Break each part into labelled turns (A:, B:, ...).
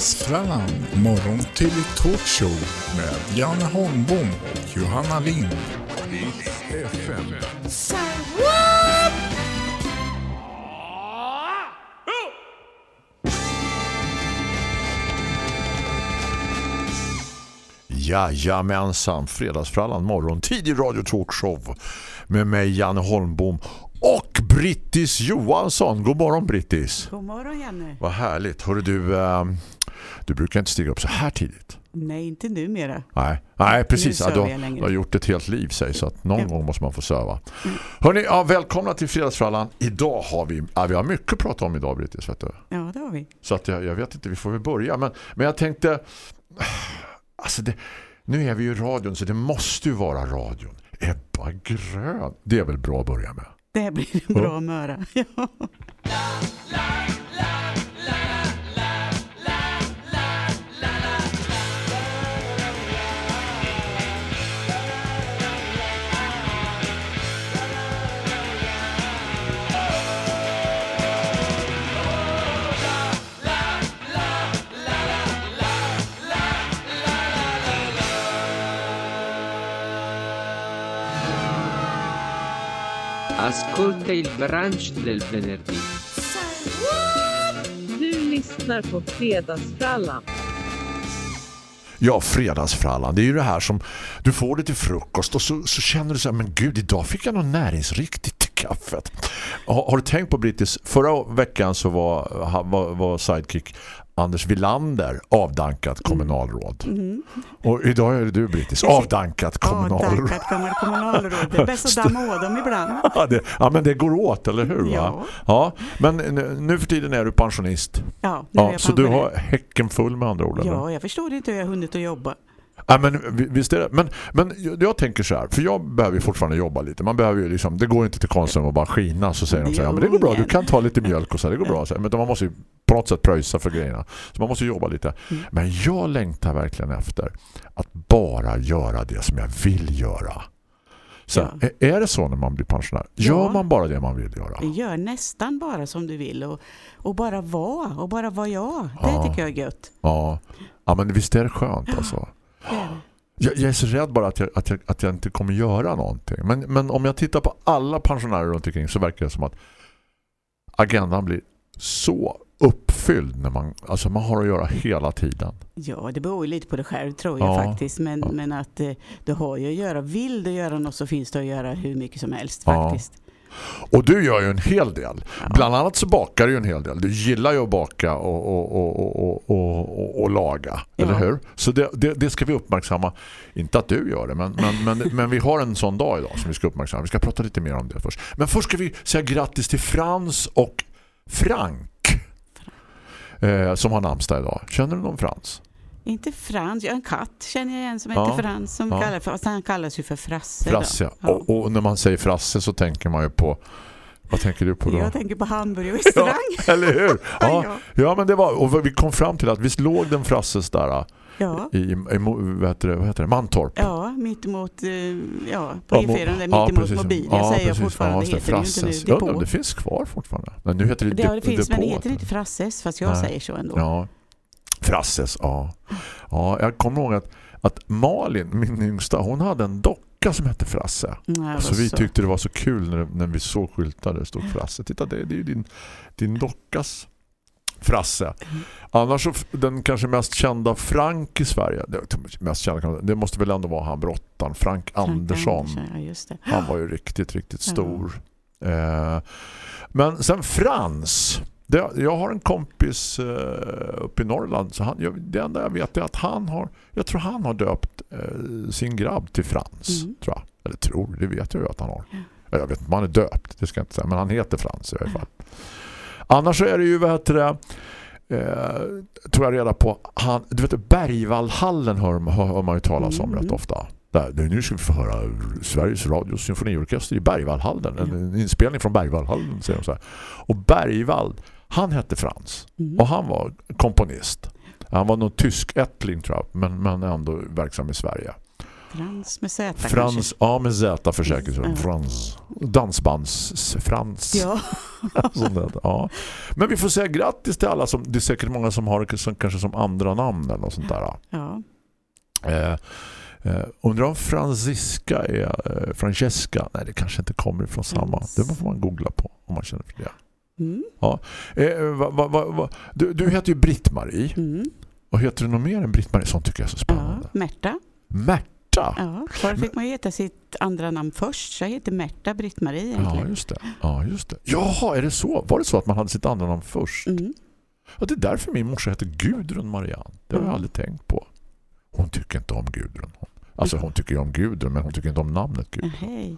A: Fredagsfrallan, morgon till talkshow med Janne Holmbom och Johanna Lind. FM.
B: Jajamensan, Fredagsfrallan morgon, tidig radio talkshow med mig Janne Holmbom och Brittis Johansson. God morgon Brittis.
C: God morgon Janne.
B: Vad härligt. Hörru du, äh, du brukar inte stiga upp så här tidigt.
C: Nej, inte numera.
B: Nej, Nej precis. Ja, du, har- har gjort ett helt liv säg, så att någon
C: Ja. Mm.
B: gång måste man få söva. Hörrni, ja, välkomna till Fredagsfrallan. Idag har vi, ja, vi har mycket att prata om idag Brittis, vet du.
C: Ja, det har vi.
B: Så att jag, jag vet inte, vi får väl börja. Men, men jag tänkte, alltså det, nu är vi ju i radion så det måste ju vara radion. Ebba Grön, det är väl bra att börja med.
C: Det blir en bra möra. Ja.
D: Ascolta il brunch del venerdì.
E: Du lyssnar på Fredagsfrallan.
B: Ja, fredagsfrallan. Det är ju det här som du får det till frukost och så, så känner du så här, men gud, idag fick jag något näringsriktigt till kaffet. Har, har du tänkt på Brittis? Förra veckan så var, var, var sidekick Anders Villander avdankat kommunalråd. Och idag är det du Brittis, avdankat kommunalråd.
C: Avdankat kommunalråd. Det är bäst att damma av dem ibland.
B: Ja, det, ja, men det går åt, eller hur?
C: Ja.
B: ja. Men nu, för tiden är du pensionist.
C: Ja, nu är
B: Ja,
C: jag
B: så du har häcken full med andra ord. eller?
C: Ja, jag förstår inte hur jag har hunnit att jobba.
B: Ja, men vi- visst är det. Men, men jag, tänker så här, för jag behöver ju fortfarande jobba lite. Man behöver ju liksom, det går inte till Konsum och bara skina så säger de så här, men det går bra, du kan ta lite mjölk och så här, det går bra. Så här. Men man måste ju på något sätt pröjsa för grejerna. Så man måste jobba lite.
C: Mm.
B: Men jag längtar verkligen efter att bara göra det som jag vill göra. Så,
C: Ja.
B: är- det så när man blir pensionär? Gör
C: Ja.
B: man bara det man vill göra?
C: Gör nästan bara som du vill och, och bara vara och bara vara jag. Det
B: Ja.
C: tycker jag är gött.
B: Ja. ja, men visst är det skönt alltså.
C: Det.
B: Jag, jag är så rädd bara att jag, att, jag, att jag inte kommer göra någonting. Men, men om jag tittar på alla pensionärer runt omkring så verkar det som att agendan blir så uppfylld när man, alltså man har att göra hela tiden.
C: Ja, det beror ju lite på dig själv tror jag
B: Ja.
C: faktiskt. Men,
B: Ja.
C: men att eh, du har ju att göra. Vill du göra något så finns det att göra hur mycket som helst
B: Ja.
C: faktiskt.
B: Och du gör ju en hel del.
C: Ja.
B: Bland annat så bakar du ju en hel del. Du gillar ju att baka och, och, och, och, laga.
C: Ja.
B: Eller hur? Så det, ska vi uppmärksamma. Inte att du gör det, men, men, men, men vi har en sån dag idag som vi ska uppmärksamma. Vi ska prata lite mer om det först. Men först ska vi säga grattis till Frans och Frank. Eh, som har namnsdag idag. Känner du någon Frans?
C: Inte Frans, ja, en katt känner jag igen som
B: Ja.
C: heter Frans. Som
B: Ja.
C: kallar, fast han kallas ju för Frasse.
B: Frasse.
C: Ja.
B: Och, och när man säger Frasse så tänker man ju på... Vad tänker du på då?
C: Jag tänker på hamburgare och restaurang.
B: Eller hur? Ja,
C: Ja.
B: ja, men det var... Och vi kom fram till att visst låg den Frasses där
C: Ja,
B: i, i vad, heter det, vad heter det? Mantorp.
C: ja mitt emot, eh, ja, på
B: Ja,
C: E4,
B: mo-
C: där mitt
B: ja,
C: emot
B: precis.
C: mobilen
B: Ja,
C: säger jag
B: precis.
C: fortfarande.
B: Ja, just
C: heter det ju inte
B: Frasses.
C: nu,
B: Ja,
C: depå.
B: det finns kvar fortfarande. Men nu heter det,
C: Det, ja, det finns, men det
B: depå.
C: heter inte Frasses, fast jag
B: Nej.
C: säger så ändå.
B: Ja. Frasses, ja. Ja, jag kommer ihåg att, att Malin, min yngsta, hon hade en docka som hette Frasse.
C: Nej, vad
B: Så vi
C: så.
B: tyckte det var så kul när, när vi såg skyltar där det stod Frasse. Titta, det, det är ju din, din dockas Frasse.
C: Mm.
B: Annars så den kanske mest kända Frank i Sverige. Mest kända, det måste väl ändå vara han brottan, Frank,
C: Frank
B: Andersson.
C: ja, just det.
B: Han var ju riktigt, riktigt
C: Ja.
B: stor. Eh, men sen Frans. Det, jag har en kompis eh, uppe i Norrland. Så han, jag, det enda jag vet är att han har, jag tror han har döpt eh, sin grabb till Frans.
C: Mm.
B: Tror jag. Eller tror, det vet jag ju att han har.
C: Ja.
B: Jag vet inte om han är döpt, det ska jag inte säga. Men han heter Frans i alla fall. Annars är det ju, vad heter det, eh, tror jag reda på, han, du vet Bergvallhallen hör, hör, man ju talas om
C: Mm.
B: rätt ofta. Där, där, nu ska vi få höra Sveriges Radios symfoniorkester i Bergvallhallen. En, en inspelning från Bergvallhallen, säger de så här. Och Bergvall, han hette Frans.
C: Mm.
B: Och han var komponist. Han var nog tysk ättling tror jag, men, men ändå verksam i Sverige.
C: Frans med Z
B: Frans,
C: kanske.
B: ja med Z för skull.
C: Ja.
B: Frans. Dansbands Frans.
C: Ja,
B: Sånt där, ja. Men vi får säga grattis till alla som, det är säkert många som har som, kanske som andra namn eller något sånt där.
C: ja.
B: Eh, eh, undrar om Franziska är eh, Francesca. Nej, det kanske inte kommer ifrån samma.
C: Frans.
B: Det får man googla på om man känner för det.
C: Mm.
B: Eh, va, va, va, du, du heter ju Britt-Marie.
C: Mm.
B: Och heter du något mer än Britt-Marie? Sånt tycker jag är så
C: Ja,
B: spännande.
C: Märta.
B: Märta.
C: Ja, förr fick man heta sitt andra namn först. Jag heter Märta Britt-Marie
B: Ja, just det. Ja, just det. Jaha, är det så? Var det så att man hade sitt andra namn först?
C: Mm.
B: Ja, det är därför min morsa heter Gudrun Marianne. Det har jag
C: Mm.
B: aldrig tänkt på. Hon tycker inte om Gudrun. Alltså hon tycker ju om Gudrun men hon tycker inte om namnet Gudrun.
C: Hej.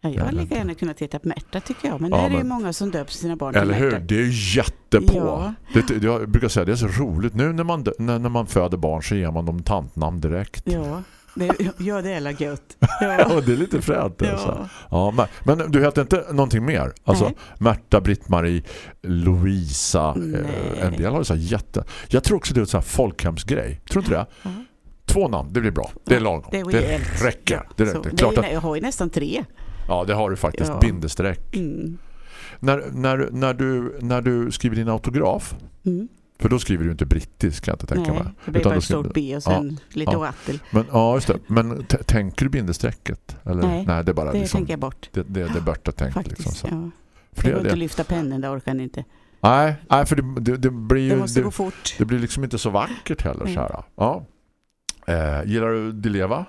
C: Ja, jag
B: Nej,
C: hade lika gärna kunnat heta Märta tycker jag. Men
B: Ja,
C: nu är det ju många som döper sina barn till
B: Eller hur?
C: Märta.
B: Det är jättepå.
C: Ja.
B: Det, det, jag brukar säga det är så roligt. Nu när man, när, när man föder barn så ger man dem tantnamn direkt.
C: Ja, det, ja, det är la gött.
B: Ja,
C: Ja.
B: det är lite fränt.
C: Ja.
B: Alltså. Ja, men, men du heter inte någonting mer? Alltså
C: Nej.
B: Märta, Britt-Marie, Louisa. Eh, en del har så jätte... Jag tror också det är en sån här folkhemsgrej. Tror du inte det?
C: Ja.
B: Två namn, det blir bra. Det är lagom.
C: Det
B: Det räcker. Det, räcker. Klart att,
C: Jag har ju nästan tre.
B: ja, det har du faktiskt.
C: Ja.
B: Bindestreck.
C: Mm.
B: När, när, när, du, när du skriver din autograf,
C: Mm.
B: För då skriver du inte brittisk kan jag inte tänka
C: Nej,
B: mig.
C: det blir
B: Utan
C: bara ett stort B och sen lite
B: ja.
C: oattel.
B: Men, ja, just det. Men tänker du bindestrecket? Eller?
C: Nej,
B: det är bara
C: Det
B: liksom,
C: tänker jag bort.
B: det, det, det är Berta tänkt.
C: Faktiskt.
B: Liksom, så.
C: ja.
B: För
C: Det går inte att lyfta pennan, det orkar ni inte.
B: nej, nej, för det, det, det blir
C: Det
B: ju...
C: måste
B: Det,
C: gå fort.
B: det blir liksom inte så vackert heller.
C: Nej.
B: Så här. Ja. Eh, gillar du Dileva?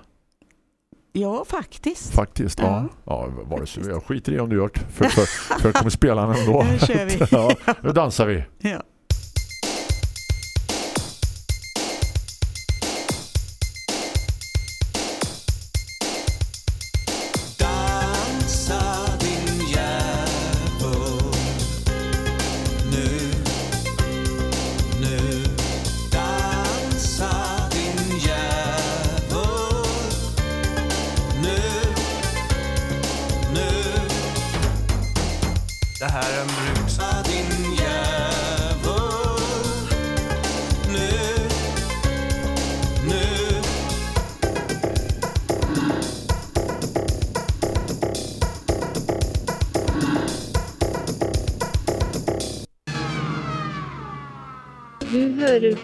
C: Ja, faktiskt.
B: Faktiskt, ja. ja var det jag skiter i om du gör det. För, för, för jag kommer spela den ändå.
C: Nu kör vi.
B: ja, nu dansar vi.
C: Ja.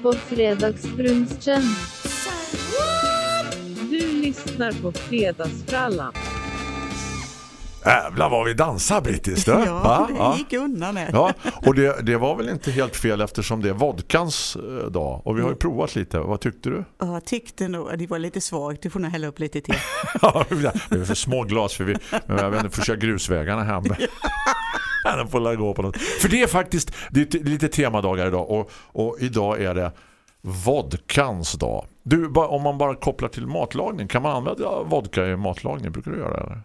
E: På Fredagsbrunchen. Du lyssnar på Fredagsfrallan.
B: Jävlar vad vi dansar brittiskt.
C: Ja,
B: Va?
C: det
B: Ja.
C: gick undan här.
B: Ja, och det, det var väl inte helt fel eftersom det är vodkans eh, dag. Och vi har ju provat lite. Vad tyckte du?
C: Ja, Jag tyckte nog det var lite svagt. Du får nog hälla upp lite till.
B: Ja, det är för små glas för vi men jag vet inte, får köra grusvägarna hem. Den får gå på något. För det är faktiskt det är lite temadagar idag och, och idag är det vodkans dag. Du, om man bara kopplar till matlagning, kan man använda vodka i matlagning? Brukar du göra det?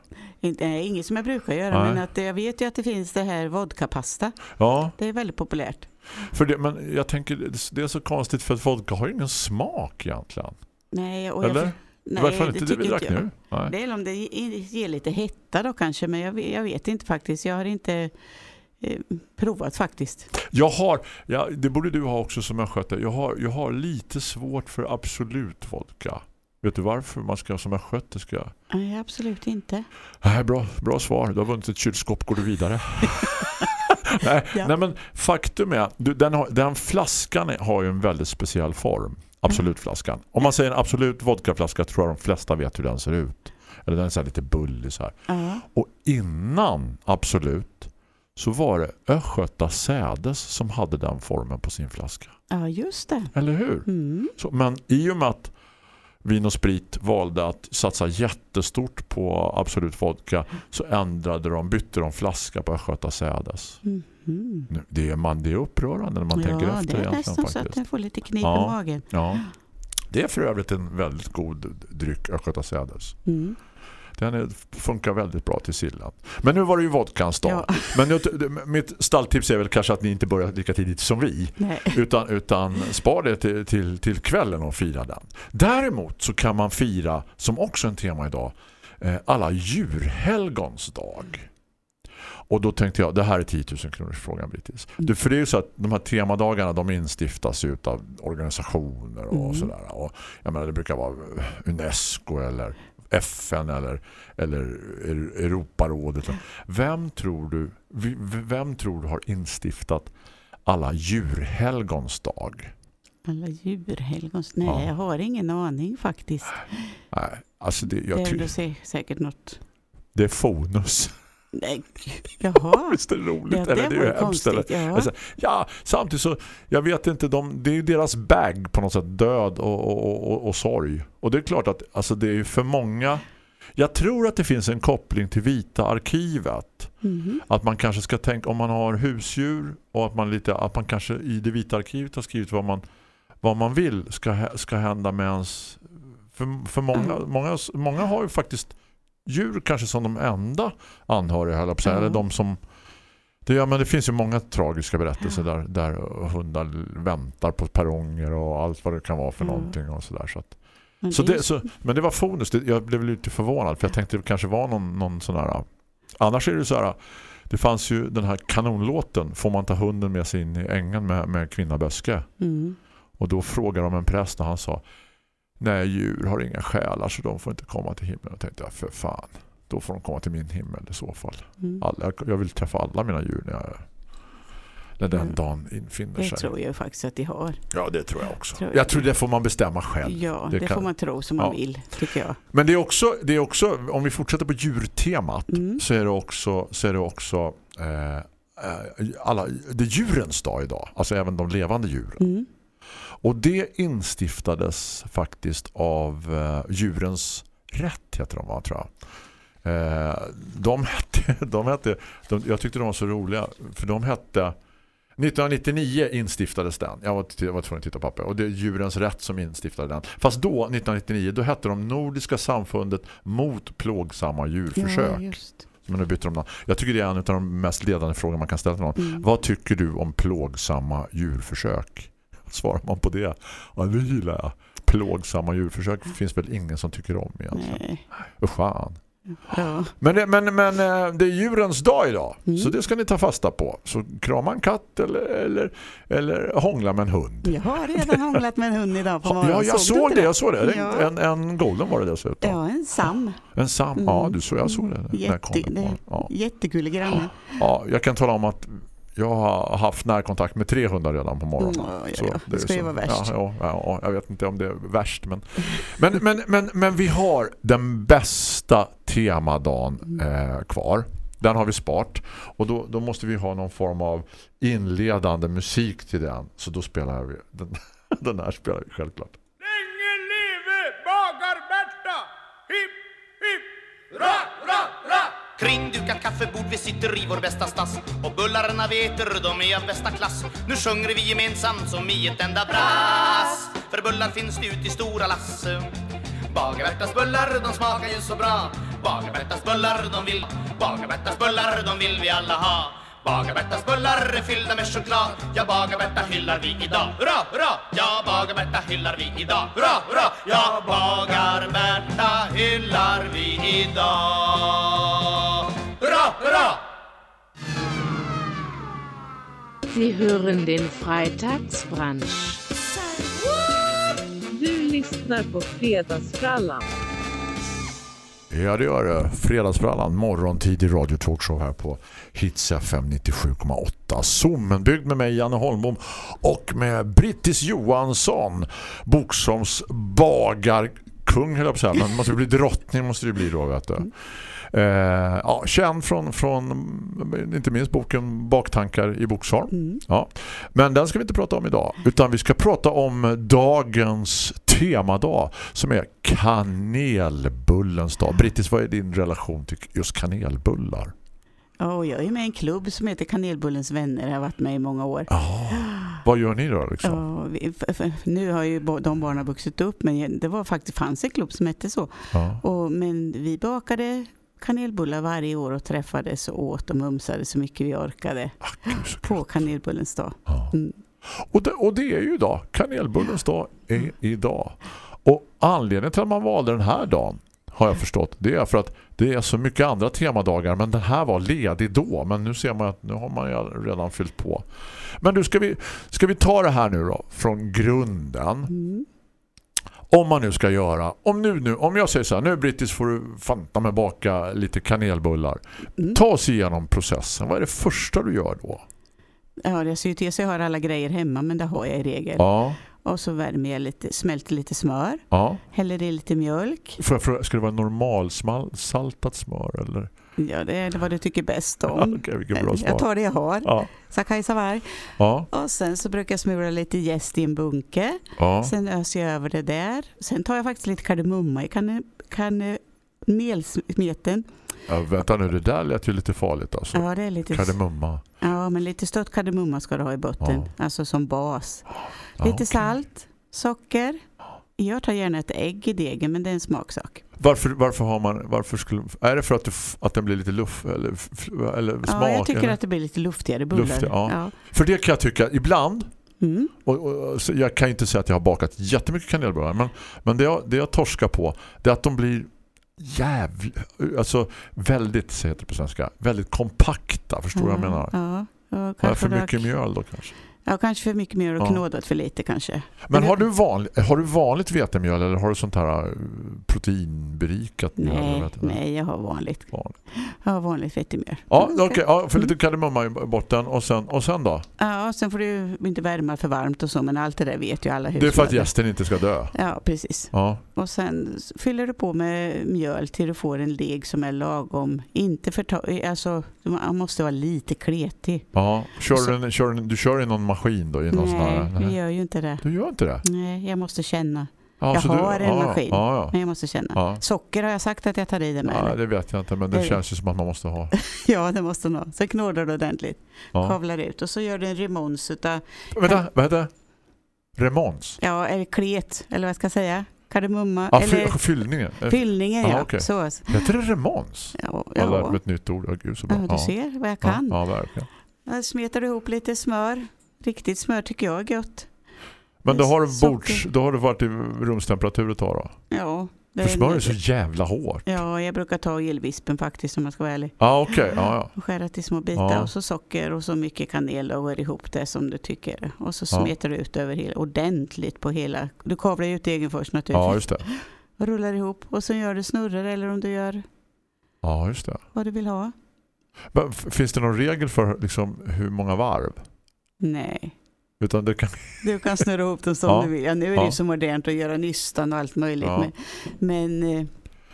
C: Inte, nej, inget som jag brukar göra,
B: Nej.
C: men att, jag vet ju att det finns det här vodkapasta.
B: Ja,
C: Det är väldigt populärt.
B: för det, men jag tänker det är så konstigt för att vodka har ju ingen smak egentligen.
C: Nej, och
B: Eller?
C: Jag, nej,
B: fall inte det vi
C: tycker
B: drack
C: jag.
B: nu. Nej.
C: Det är om det ge- ger lite hetta då kanske, men jag, vet- jag vet inte faktiskt. Jag har inte provat faktiskt.
B: Jag har, ja, det borde du ha också som jag sköter. Jag har, jag har lite svårt för absolut vodka. Vet du varför man ska som jag sköter ska jag?
C: Nej, absolut inte.
B: Nej, bra, bra svar. Du har vunnit ett kylskåp, går du vidare? nej,
C: Ja.
B: nej, men faktum är, du, den, har, den flaskan har ju en väldigt speciell form. Absolut flaskan. Om man säger en absolut vodkaflaska tror jag de flesta vet hur den ser ut. Eller den är så här lite bullig så här.
C: Ja,
B: Och innan Absolut så var det Östgöta Sädes som hade den formen på sin flaska.
C: ja just det.
B: Eller hur?
C: Mm.
B: Så, men i och med att Vin och Sprit valde att satsa jättestort på Absolut Vodka så ändrade de, bytte de flaska på Östgöta Sädes.
C: Mhm.
B: Nu, Det är, man, det är upprörande när man tänker
C: ja,
B: efter
C: det är nästan så att jag får lite knip
B: Ja.
C: i magen.
B: Ja. Det är för övrigt en väldigt god dryck, Östgöta Sädes.
C: Mm.
B: Den är, funkar väldigt bra till sillen. Men nu var det ju vodkans dag.
C: Ja.
B: Men nu, mitt stalltips är väl kanske att ni inte börjar lika tidigt som vi.
C: Nej.
B: Utan, utan spar det till, till, till kvällen och fira den. Däremot så kan man fira, som också en tema idag, eh, alla djurhelgons dag. Och då tänkte jag, det här är 10 000 kronors frågan Brittis. Det, för det är ju så att de här temadagarna de instiftas ju av organisationer och
C: Mm.
B: sådär. Och jag menar det brukar vara Unesco eller FN eller, eller Europarådet. Vem tror du vem tror du har instiftat alla djurhelgons dag?
C: Alla djurhelgons. Nej,
B: Ja.
C: jag har ingen aning faktiskt.
B: Nej, alltså det,
C: det
B: jag
C: är
B: ty-
C: ändå sä- säkert något.
B: det är Fonus.
C: Nej. Jaha.
B: Visst är det roligt?
C: Ja, det
B: eller det är ju hemskt,
C: ja.
B: Alltså, ja, samtidigt så, jag vet inte, de, det är ju deras bag på något sätt, död och, och, och, och sorg. Och det är klart att alltså, det är ju för många, jag tror att det finns en koppling till Vita arkivet.
C: Mhm.
B: Att man kanske ska tänka, om man har husdjur och att man, lite, att man kanske i det Vita arkivet har skrivit vad man, vad man vill ska, ska hända med ens, för, för många,
C: Mm.
B: många, många har ju faktiskt djur kanske som de enda anhöriga höll på eller de som det, ja, men det finns ju många tragiska berättelser där, där hundar väntar på perronger och allt vad det kan vara för
C: Mm.
B: någonting och sådär. Så att,
C: Men
B: så
C: det
B: det, så, men det var fonus. Jag blev lite förvånad för jag tänkte det kanske var någon, någon sån här... Annars är det så här... Det fanns ju den här kanonlåten Får man ta hunden med sig in i ängen med, med kvinna Böske.
C: Mm.
B: Och då frågade de en präst och han sa Nej, djur har inga själar så de får inte komma till himlen. Och tänkte jag, för fan. Då får de komma till min himmel i så fall.
C: Mm.
B: Alla, jag vill träffa alla mina djur när, jag, när den
C: Mm.
B: dagen infinner
C: Det
B: sig.
C: tror jag faktiskt att de har.
B: Ja, det tror jag också.
C: Tror jag.
B: Jag tror det får man bestämma själv.
C: Ja,
B: Det
C: det,
B: kan-
C: får man tro som man
B: Ja.
C: vill, tycker jag.
B: Men det är också, det är också om vi fortsätter på djurtemat
C: Mm.
B: så är det också, så är det också eh, eh, alla, det är djurens dag idag. Alltså även de levande djuren. Och det instiftades faktiskt av eh, djurens rätt heter de va, tror jag. Eh, de hette, de hette de, jag tyckte de var så roliga för de hette 1999 instiftades den. Jag var, jag var tvungen att titta på papper. Och det är djurens rätt som instiftade den. Fast då, 1999, då hette de Nordiska samfundet mot plågsamma djurförsök.
C: Ja.
B: Men nu bytte de namn. Jag tycker det är en av de mest ledande frågor man kan ställa till någon.
C: Mm.
B: Vad tycker du om plågsamma djurförsök? Svarar man på det? Ja, det gillar jag. Plågsamma djurförsök finns väl ingen som tycker om egentligen.
C: Nej.
B: Fan.
C: Ja.
B: Men, det- men, men eh, det är djurens dag idag.
C: Mm.
B: Så det ska ni ta fasta på. Så krama en katt eller, eller, eller hångla med en hund.
C: Jag har redan hånglat med en hund idag på
B: Ja,
C: morgonen.
B: jag
C: du
B: såg
C: inte
B: det, jag såg det.
C: Ja.
B: En, en golden var det dessutom.
C: Ja, en sam.
B: En sam.
C: Mm.
B: Ja, du såg, jag såg det. kom
C: Jätte, det,
B: ja.
C: Jättegullig granne.
B: ja, jag kan tala om att jag har haft närkontakt med tre hundar redan på morgonen.
C: Mm, ja, ja. Det
B: är
C: ska ju vara värst.
B: Ja, ja, ja, jag vet inte om det är värst. Men, men, men, men, men vi har den bästa temadagen
C: Mm.
B: eh, kvar. Den har vi spart. Och då, då måste vi ha någon form av inledande musik till den. Så då spelar vi den, den här spelar vi självklart.
F: Kring
G: Kringdukat kaffebord, vi sitter i vår bästa stass. Och bullarna veter, de är av bästa klass. Nu sjunger vi gemensamt som i ett enda brass. För bullar finns det ut i stora lass. Bagarbertas bullar, de smakar ju så bra. Bagarbertas bullar, de vill. Bagarbertas bullar, de vill vi alla ha. Bagar-Bertas bullar är fyllda med choklad Ja, Bagar-Berta hyllar vi idag Hurra, hurra! Ja, Bagar-Berta hyllar vi idag Hurra, hurra! Ja, Bagar-Berta hyllar vi idag Hurra, hurra!
E: Sie hören den Freitagsbrunch. Du lyssnar på Fredagsfrallan.
B: Ja, det gör det. Fredagsbrallan, morgontidig radio talkshow här på Hits FM 97,8. Sommenbyggd med mig, Janne Holmbom och med Brittis Johansson, Boksoms bagarkung, höll jag på att säga. Men måste bli drottning, måste det bli då, vet du. Eh, ja, känd från, från inte minst boken Baktankar i Boksholm.
C: Mm.
B: Ja. Men den ska vi inte prata om idag utan vi ska prata om dagens temadag som är kanelbullens dag. Brittis, vad är din relation till just kanelbullar?
C: Ja, och jag är med i en klubb som heter Kanelbullens vänner. Jag har varit med i många år.
B: Ja, vad gör ni då liksom?
C: Ja, nu har ju de barnen vuxit upp men det var faktiskt fanns en klubb som hette så.
B: Ja.
C: Och, men vi bakade kanelbullar varje år och träffades och åt och mumsade så mycket vi orkade
B: Ah, gud,
C: på kanelbullens dag.
B: Ja.
C: Mm.
B: Och, det, och det är ju idag. Kanelbullens dag är idag. Och anledningen till att man valde den här dagen har jag förstått. Det är för att det är så mycket andra temadagar men den här var ledig då. Men nu ser man att nu har man ju redan fyllt på. Men du, ska vi, ska vi ta det här nu då från grunden?
C: Mm.
B: Om man nu ska göra, om nu, nu om jag säger så här, nu Brittis får du fanta med baka lite kanelbullar.
C: Mm.
B: Ta oss igenom processen. Vad är det första du gör då?
C: Ja, jag ser ju till så jag har alla grejer hemma, men det har jag i regel.
B: Ja,
C: Och så värmer jag lite, smälter lite smör,
B: ja.
C: häller i lite mjölk.
B: För, för, ska det vara normal smal, saltat smör eller?
C: Ja, det är vad du tycker bäst om.
B: Vilket bra svar.
C: jag tar det jag har.
B: Ja,
C: Sa Kajsa Warg.
B: ja,
C: Och sen så brukar jag smula lite jäst i en bunke.
B: ja.
C: Sen öser jag över det där. Sen tar jag faktiskt lite kardemumma i kanne- kanelsmeten.
B: Ja. Vänta nu, det där lät ju lite farligt alltså.
C: Ja, det är lite,
B: Kardemumma.
C: ja, men lite stött kardemumma ska du ha i botten. Alltså som bas.
B: Ja,
C: Lite
B: okej.
C: salt, socker. Jag tar gärna ett ägg i degen, men det är en smaksak.
B: Varför, varför har man, varför skulle, är det för att, f- att den blir lite luft eller, eller smak?
C: Ja, jag tycker
B: eller?
C: att det blir lite luftigare bullar.
B: Luftig, ja.
C: ja.
B: För det kan jag tycka, ibland
C: Mm.
B: Och, och, jag kan inte säga att jag har bakat jättemycket kanelbullar men, men det, jag, det jag torskar på det är att de blir jävligt alltså väldigt, heter det på svenska väldigt kompakta, förstår vad jag menar?
C: Ja, ja,
B: Har jag för mycket mjöl då kanske?
C: Ja, kanske för mycket mer och
B: Ja.
C: knådat för lite kanske.
B: Men har du, vanligt, har du vanligt vetemjöl eller har du sånt här eh, proteinberikat mjöl?
C: Nej,
B: det?
C: nej, jag har vanligt.
B: Vanligt.
C: Jag har vanligt vetemjöl.
B: Ja, okej. ja, för lite kardemumma i botten och sen, och sen då?
C: Ja, sen får du inte värma för varmt och så, men allt det där vet ju alla
B: Det är för att gästen inte ska dö.
C: Ja, precis.
B: Ja,
C: Och sen fyller du på med mjöl till du får en deg som är lagom. Inte för alltså, man måste vara lite kletig.
B: ja. Kör
C: Så-
B: du, en- kör, du kör i någon maskin då? I någon sån
C: Nej, vi gör ju inte det.
B: Du gör inte det?
C: Nej, jag måste känna.
B: Ja,
C: Jag
B: så du-
C: har en
B: ja,
C: maskin.
B: Ja.
C: Men jag måste känna. Socker har jag sagt att jag tar i det med.
B: Ja, det vet jag inte, men det
C: Det-
B: känns ju som att man måste ha.
C: Ja, det måste nog. Sen knådar du ordentligt.
B: Ja.
C: Kavlar ut och så gör du en remons utav,
B: Vänta, heter det? Remons?
C: ja, eller klet, eller vad ska jag säga? Kardemumma,
B: Ja,
C: eller
B: fy, fyllningen.
C: Fyllningen
B: Aha,
C: ja.
B: okej.
C: Så.
B: Heter det remons?
C: Ja,
B: Jag
C: ja.
B: mig ett nytt ord. Ja, gud så bra.
C: du ser vad jag kan.
B: Ja, verkligen.
C: Smetar du ihop lite smör. Riktigt smör tycker jag är gott.
B: Men då har, du bords, då har du varit i rumstemperatur ett tag då?
C: Ja, det
B: För smör är så jävla hårt.
C: Ja, jag brukar ta elvispen faktiskt om jag ska vara ärlig.
B: Ja, okej. Ja, ja.
C: Och Skära till små bitar
B: Ja.
C: och så socker och så mycket kanel och rör ihop det som du tycker. Och så
B: Ja.
C: smetar du ut över hela, ordentligt på hela. Du kavlar ut egen först
B: ja,
C: naturligtvis.
B: just det.
C: och rullar ihop och så gör du snurror eller om du gör
B: Ja, just det.
C: vad du vill ha.
B: Men finns det någon regel för liksom, hur många varv?
C: Nej,
B: Utan det kan...
C: du kan snurra ihop dem som
B: Ja.
C: du vill. Ja, nu är det
B: Ja.
C: så modernt att göra nystan och allt möjligt.
B: Ja.
C: Men, men eh,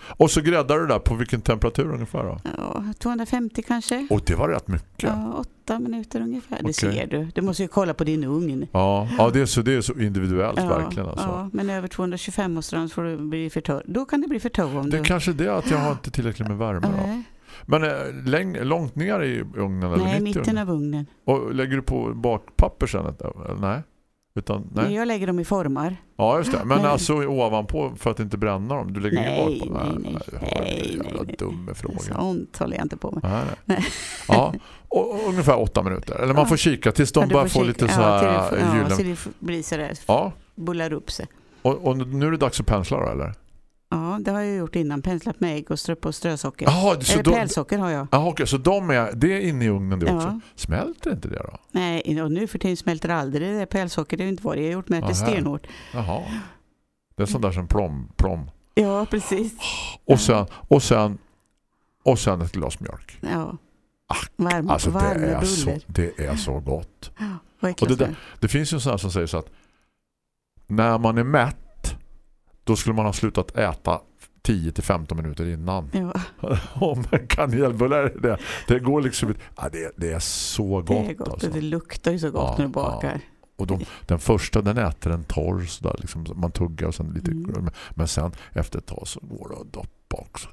B: Och så gräddar du där på vilken temperatur ungefär då?
C: ja, 250 kanske.
B: Och det var rätt mycket.
C: Ja, åtta minuter ungefär.
B: Okej.
C: Det ser du. Du måste ju kolla på din ugn.
B: Ja, ja det, är så, det är så individuellt verkligen. Alltså.
C: ja, men över 225 års får du bli för torr. Då kan det bli för torr om
B: Det
C: du...
B: är kanske det att jag har inte tillräckligt med värme. Då.
C: Nej,
B: Men eh, läng, långt ner i ugnen eller
C: nej
B: mitt i
C: mitten av ugnen.
B: Och lägger du på bakpapper sen? Eller nej? Utan, nej.
C: Jag lägger dem i formar.
B: Ja, just det. Men
C: Nej.
B: alltså ovanpå för att inte bränna dem. Du lägger
C: Nej,
B: ingen
C: nej, nej. Nej,
B: en jävla
C: nej,
B: dum fråga.
C: Sånt håller jag inte på med.
B: Nej, nej.
C: Nej.
B: Ja, och, och ungefär åtta minuter. Eller man
C: Ja.
B: får kika tills de
C: Ja,
B: börjar
C: får
B: få
C: kika.
B: lite så
C: ja, till
B: här
C: det, ja, så det blir sådär,
B: Ja,
C: bullar upp sig.
B: och, och nu är det dags att pensla då, eller?
C: Ja, det har jag gjort innan. Penslat med ägg och strö på strösocker.
B: Jaha, så,
C: Eller
B: de,
C: pärlsocker har jag.
B: aha, okej, så de är, det är inne i ugnen det också?
C: Ja.
B: Smälter inte det då?
C: Nej, och nu för tiden smälter det aldrig. Det är pärlsocker, det har inte varit. Jag har gjort med det
B: Aha.
C: stenhårt.
B: Jaha. Det är sånt där som plom, plom.
C: Ja, precis.
B: Och sen, och sen, och sen ett glas mjölk.
C: Ja.
B: Ah,
C: Varma,
B: Alltså det är, så, det är så gott.
C: Och,
B: Och det, där, det finns ju sådana här som säger så att när man är mätt då skulle man ha slutat äta 10-15 minuter innan.
C: Ja,
B: Om en kanelbullar det, det går liksom ja, det, det är så gott,
C: det är gott
B: alltså.
C: det luktar ju så gott
B: Ja,
C: när du bakar.
B: Och de, den första den äter en torr så där, liksom, man tuggar och sen lite
C: Mm.
B: men, men sen efter ett tag så går det att doppa också.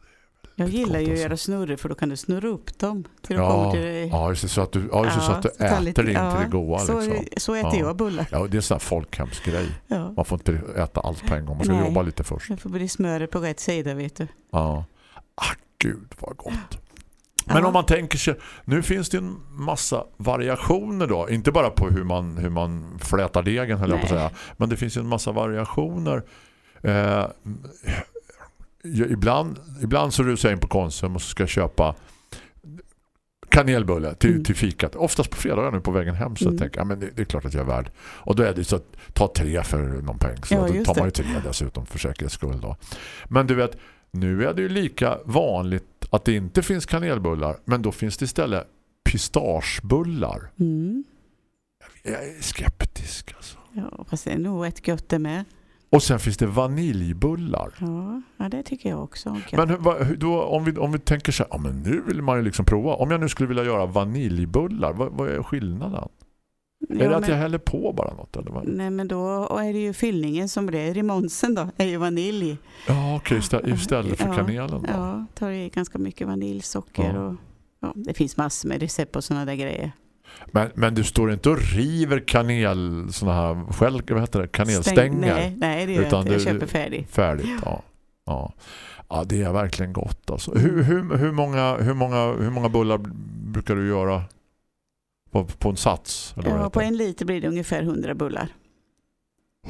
C: Jag gillar ju att göra snurror för då kan du snurra upp dem. Till
B: Ja,
C: kommer till
B: Ja, just det, så att du, ja, just det, så att du äter
C: lite-
B: in
C: ja,
B: till det goda.
C: Så,
B: Liksom.
C: så äter
B: Ja.
C: jag bullar.
B: Ja, det är en sån här folkhemsgrej.
C: Ja.
B: Man får inte äta allt på en gång. Man ska
C: Nej.
B: jobba lite först.
C: Det får bli smöret på rätt sida vet du.
B: Ja. Ah, gud vad gott. Men
C: Ja.
B: om man tänker sig, nu finns det en massa variationer då. Inte bara på hur man, hur man flätar degen höll jag på att säga. Men det finns en massa variationer. Eh, ibland, ibland så rusar jag in på Konsum och så ska jag köpa kanelbulle till,
C: Mm.
B: till fikat. Oftast på fredagar nu på vägen hem så
C: Mm.
B: jag tänker ja, men det, det är klart att jag är värd. Och då är det så att ta tre för någon peng. Så
C: Ja,
B: då tar man ju tre dessutom för säkerhets skull då. Men du vet, nu är det ju lika vanligt att det inte finns kanelbullar. Men då finns det istället pistagebullar.
C: Mm.
B: Jag är skeptisk alltså.
C: Ja, fast det är nog ett gött det med.
B: Och sen finns det vaniljbullar.
C: Ja, ja det tycker jag också. Gött.
B: Men då, om, vi, om vi tänker så här, ja, men nu vill man ju liksom prova. Om jag nu skulle vilja göra vaniljbullar, vad, vad är skillnaden?
C: Ja,
B: är det att
C: men-
B: jag häller på bara något? Eller vad?
C: Nej men då är det ju fyllningen som blir i monsen då, är ju vanilj.
B: Ja, okej. Istället, istället för
C: Ja,
B: kanelen då.
C: Ja, tar i ganska mycket vaniljsocker
B: Ja.
C: och ja, det finns massor med recept på sådana där grejer.
B: Men, men du står inte och river kanel såna här själv, vad heter det? kanelstänger
C: Stäng- nej, nej, det gör
B: Utan
C: jag inte. Jag
B: du-
C: köper färdig.
B: färdigt. Ja. Ja. ja, det är verkligen gott alltså. Hur, hur, hur, många, hur, många, hur många bullar brukar du göra på, på en sats? Eller
C: Ja, på en liter blir det ungefär 100 bullar.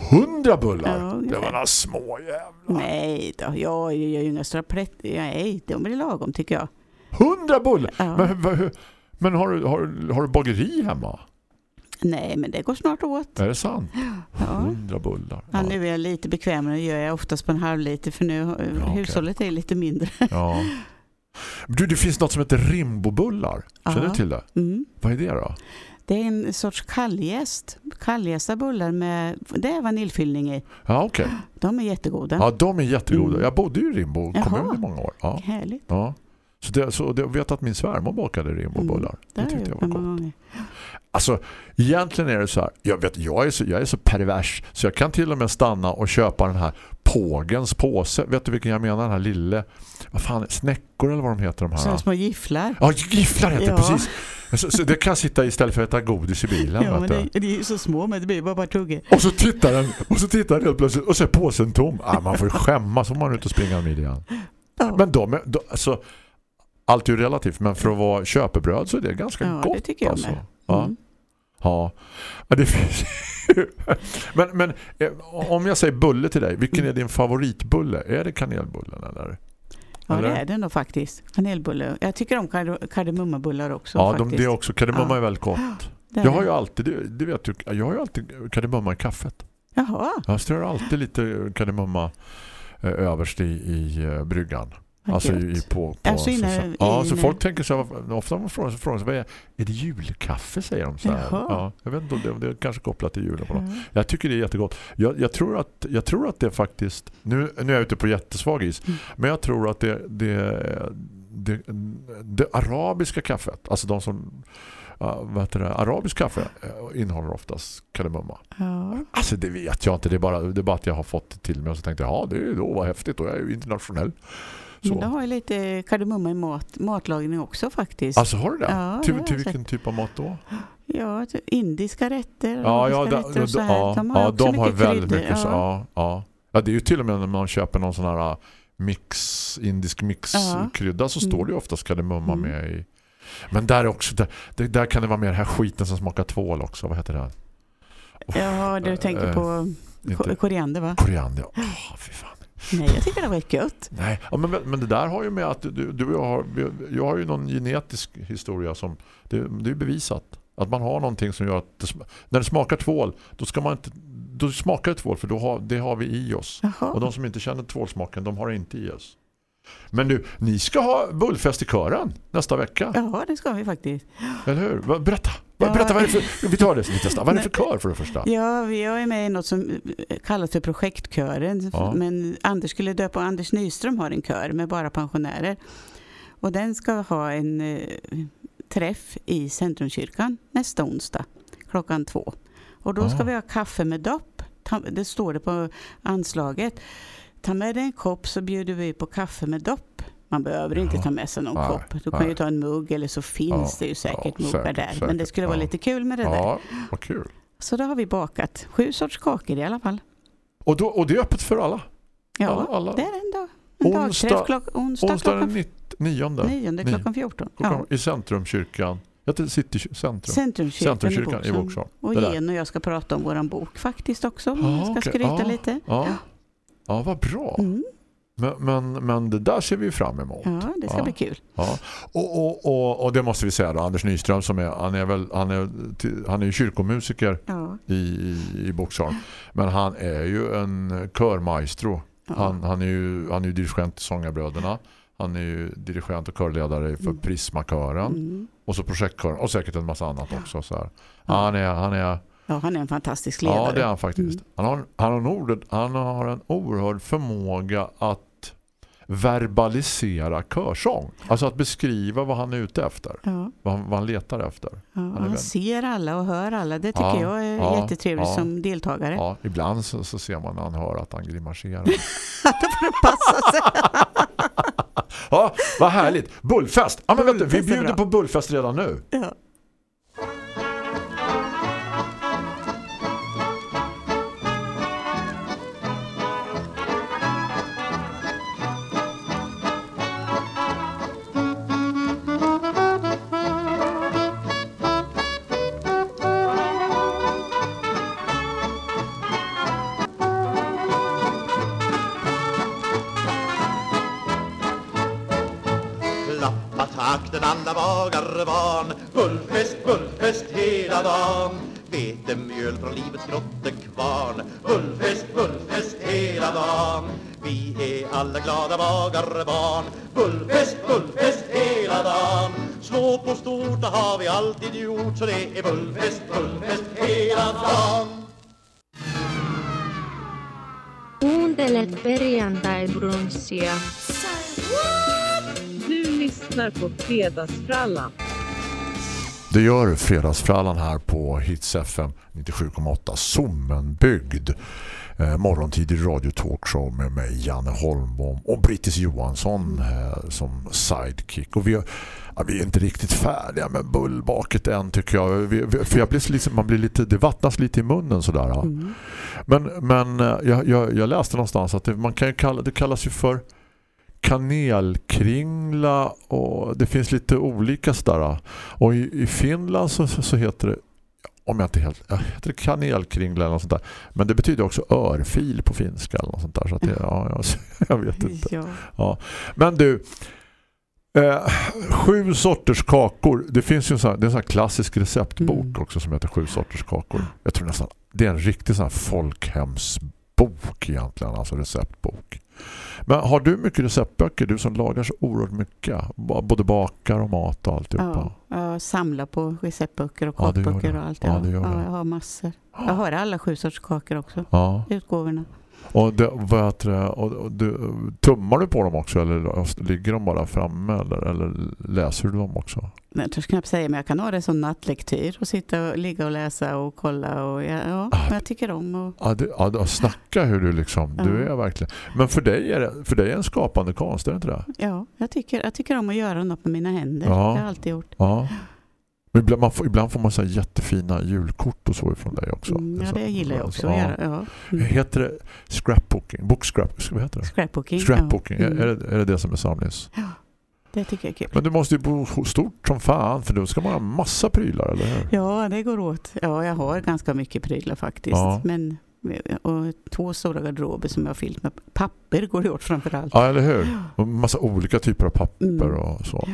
B: Hundra bullar?
C: Ja,
B: det var några små jävlar.
C: Nej då, jag gör ju inga stora plätt. Nej, de blir lagom tycker jag.
B: Hundra bullar?
C: Ja.
B: Men, hur- men har, du, har, har du bageri hemma?
C: Nej, men det går snart åt.
B: Är det sant?
C: Ja.
B: Hundra bullar.
C: Ja, nu är jag lite bekvämare, det gör jag oftast på en halv liter för nu eh,
B: okej.
C: hushållet är lite mindre.
B: Ja. Du, det finns något som heter rimbobullar. Känner
C: Ja.
B: du till det?
C: Mm.
B: Vad är det då?
C: Det är en sorts kalljäst. Kalljästa bullar med det är vaniljfyllning i.
B: Ja, okej.
C: De är jättegoda.
B: Ja, de är jättegoda.
C: Mm.
B: Jag bodde ju i Rimbo kommun i många år. Ja.
C: Härligt.
B: Ja. Så, det, så jag vet att min svärmor bakade rimbobullar.
C: Det
B: Det tyckte jag var gott. Alltså, egentligen är det så här. Jag, vet, jag, är så, jag är så pervers så jag kan till och med stanna och köpa den här pågens påse. Vet du vilken jag menar? Den här lille, vad fan, snäckor eller vad de heter de här.
C: Så små gifflar.
B: Ja, gifflar heter det,
C: Ja.
B: precis. Så, så det kan sitta istället för att äta godis i bilen.
C: Ja, men det, det är ju så små men det blir bara bara tugga.
B: Och så tittar den och så tittar den helt plötsligt och så är påsen tom. Ah, man får skämmas om man är ute och springer mil igen.
C: Ja.
B: Men de, de alltså, allt är ju relativt men för att vara köpebröd så är det ganska
C: Ja, det
B: gott.
C: tycker jag
B: alltså.
C: med.
B: Ja.
C: Mm.
B: Ja. ja det finns men, men eh, om jag säger bulle till dig, vilken är din favoritbulle? Är det kanelbullen eller?
C: Ja,
B: Eller?
C: det är det nog faktiskt. Kanelbulle. Jag tycker om kard- kardemummabullar också
B: ja, de, det är också. Kardemumma
C: Ja.
B: är väldigt gott.
C: Det är
B: Jag har
C: det.
B: ju alltid, det, det vet du, jag har ju alltid kardemumma i kaffet.
C: Jaha,
B: Jag strör alltid lite kardemumma eh, överst i, i eh, bryggan. Alltså i, på, på
C: Alltså
B: så,
C: inne
B: så,
C: i-
B: ja, så
C: inne-
B: folk tänker så här, ofta frågar, så frågar sig, vad är, det julkaffe säger de så här.
C: Jaha.
B: Ja, jag vet inte om det, det är kanske kopplat till julen på. Jag tycker det är jättegott. Jag, jag, tror att, jag tror att det faktiskt, nu, nu är jag ute på jättesvag is,
C: Mm.
B: men jag tror att det, det, det, det arabiska kaffet, alltså de som uh, vad heter det, arabisk kaffe eh, innehåller oftast kardemumma.
C: Ja.
B: Alltså det vet jag inte, det är bara, det är bara att jag har fått det till mig och så tänkte jag, ja det är då vad häftigt och jag är ju internationell.
C: Men det
B: Så.
C: har ju lite kardemumma i mat, matlagning också faktiskt.
B: Alltså har du det?
C: Ja,
B: till
C: det
B: till vilken typ av mat då?
C: Ja, typ indiska rätter,
B: Ja, ja, da,
C: rätter och så här.
B: ja,
C: de har
B: ja, de har
C: mycket
B: väldigt mycket så, ja, ja. ja, det är ju till och med när man köper någon sån här uh, mix, indisk
C: Ja.
B: mixkrydda så står
C: Mm.
B: det ju oftast kardemumma
C: Mm.
B: med i. Men där är också, där, där kan det vara mer den här skiten som smakar tvål också, vad heter det?
C: Ja, du tänker på ko- koriander va?
B: koriander, åh fy fan.
C: Nej, jag tycker det var gött.
B: Nej, ja, men, men det där har ju med att du, du och jag har, jag har ju någon genetisk historia som, det, det är bevisat. Att man har någonting som gör att det, när det smakar tvål, då ska man inte, då smakar det tvål för då har, det har vi i oss.
C: Jaha.
B: Och de som inte känner tvålsmaken, de har det inte i oss. Men du, ni ska ha bullfest i kören nästa vecka,
C: Ja, det ska vi faktiskt.
B: eller hur? Berätta. Berätta vad för, vi tar det lite snabbt. Vad är det för kör för det första?
C: Ja, vi är med i något som eh, kallas för projektkören.
B: Ja.
C: Men Anders skulle döpa och Anders Nyström har en kör med bara pensionärer. Och den ska ha en eh, träff i Centrumkyrkan nästa onsdag klockan två. Och då ska
B: Ah.
C: vi ha kaffe med dopp. Det står det på anslaget. Ta med dig en kopp så bjuder vi på kaffe med dopp. Man behöver inte ta med sig någon
B: Nej,
C: kopp. Du kan
B: nej.
C: ju ta en mugg eller så finns det ju säkert
B: ja,
C: muggar
B: säkert,
C: där. Men det
B: säkert,
C: skulle vara lite kul med det där.
B: Ja, vad kul.
C: Så då har vi bakat sju sorts kakor i alla fall.
B: Och, då, och det är öppet för alla.
C: Ja,
B: Alla- alla-
C: det är en dag. En
B: Onsdag-
C: klock, onsdag,
B: Onsdag den
C: klockan
B: nitt- nionde.
C: nionde
B: Nio.
C: klockan 14.
B: Klockan,
C: Ja.
B: I Centrumkyrkan. Jag heter City Centrum.
C: Centrumkyrkan,
B: Centrumkyrkan i
C: Boksholm. Och
B: Det.
C: Gen och jag ska prata om våran bok faktiskt också.
B: Ja,
C: Vi ska
B: okej.
C: skryta
B: Ja.
C: lite.
B: Ja. ja, vad bra.
C: Mm.
B: Men, men, men det där ser vi fram emot.
C: Ja, det ska
B: Ja.
C: bli kul.
B: Ja. Och, och, och, och det måste vi säga då, Anders Nyström som är, han är väl han är, till- han är ju kyrkomusiker
C: Ja,
B: i, i, i Boxholm. Men han är ju en körmaestro. Han, han är ju han är ju dirigent i Sångarbröderna. Han är ju dirigent och körledare för Prismakören.
C: Mm.
B: Och så projektkören. Och säkert en massa annat också. Så här. Han, är, han är
C: ja, han är en fantastisk ledare.
B: Ja, det är han faktiskt.
C: Mm.
B: Han, har, han, har en ord, han har en oerhörd förmåga att verbalisera körsång. Alltså att beskriva vad han är ute efter.
C: Ja,
B: Vad han, vad han letar efter.
C: ja. Han
B: väldigt-
C: ser alla och hör alla. Det tycker
B: Ja,
C: jag är
B: ja,
C: jättetrevligt som deltagare.
B: Ibland så, så ser man när han hör att han grimaserar.
C: Då får det passa sig.
B: ja, vad härligt. Bullfest. Ja, men du, vi bjuder på bullfest redan nu.
H: Vetemjöl från livets grottekvarn Bullfest, bullfest hela dagen. Vi är alla glada bagare barn. Bullfest, bullfest hela dagen. Slå på stort, det har vi alltid gjort Så det är bullfest, bullfest hela dagen.
E: Kuuntelet perjantai-brunssia. Du lyssnar på Fredagsfrallan.
B: Det gör fredagsfrallan här på Hits FM 97,8 Sommenbygd. Eh, morgontidig radiotalkshow med mig Janne Holmbom och Brittis Johansson eh, som sidekick. Och vi, har- ja, vi är inte riktigt färdiga med bullbaket än tycker jag. Vi, vi, för jag blir liksom, man blir lite, det vattnas lite i munnen sådär. Ja.
C: Mm.
B: Men, men eh, jag, jag, jag läste någonstans att det, man kan ju kalla, det kallas ju för kanelkringla och det finns lite olika sådär. Och i, i Finland så, så, heter det om jag inte helt ja, heter det kanelkringla eller något sånt där. Men det betyder också örfil på finska eller något sånt där. Så att det, ja, jag, jag vet inte.
C: Ja.
B: Men du, eh, sju sorters kakor. Det finns ju en sån här, det är en sån klassisk receptbok
C: Mm.
B: också som heter Sju sorters kakor. Jag tror nästan det är en riktig sån här folkhemsbok egentligen, alltså receptbok. Men har du mycket receptböcker? Du som lagar så oerhört mycket. Både bakar och mat och alltihopa.
C: Ja, jag samlar på receptböcker och
B: Ja,
C: kakböcker
B: det.
C: och allt.
B: Ja,
C: ja, jag har massor. Jag har alla sju sorters kakor också.
B: Ja.
C: Utgåvorna.
B: Och, det, heter det, och, du, tummar du på dem också eller ligger de bara framme eller, eller läser du dem också?
C: Jag törs knappt säga, men jag kan ha det som nattlektyr och sitta och ligga och läsa och kolla. Och, ja, ja,
B: Ah.
C: jag tycker om och,
B: Ja, det, ja, snacka hur du liksom, du är verkligen. Men för dig är det, för dig är en skapande konst, är det inte det?
C: ja, jag tycker, jag tycker om att göra något med mina händer.
B: Ja.
C: Det har jag alltid gjort.
B: Ja. Men ibland, man får, ibland får man så jättefina julkort och så ifrån dig också.
C: Mm, ja, det gillar jag också
B: ja.
C: Ja. Mm.
B: Heter det scrapbooking? Bookschrap? Vad heter det?
C: Scrapbooking.
B: Scrapbooking,
C: Ja.
B: är,
C: Mm.
B: är, det, är det det som är samlings?
C: Det tycker jag är kul.
B: Men du måste ju bo stort som fan för då ska man ha massa prylar, eller hur?
C: Ja, det går åt. Ja, jag har ganska mycket prylar faktiskt.
B: Ja.
C: Men, och två stora garderober som jag har fyllt med papper går det åt framför allt.
B: Ja, eller hur? Och massa olika typer av papper
C: Mm.
B: och så.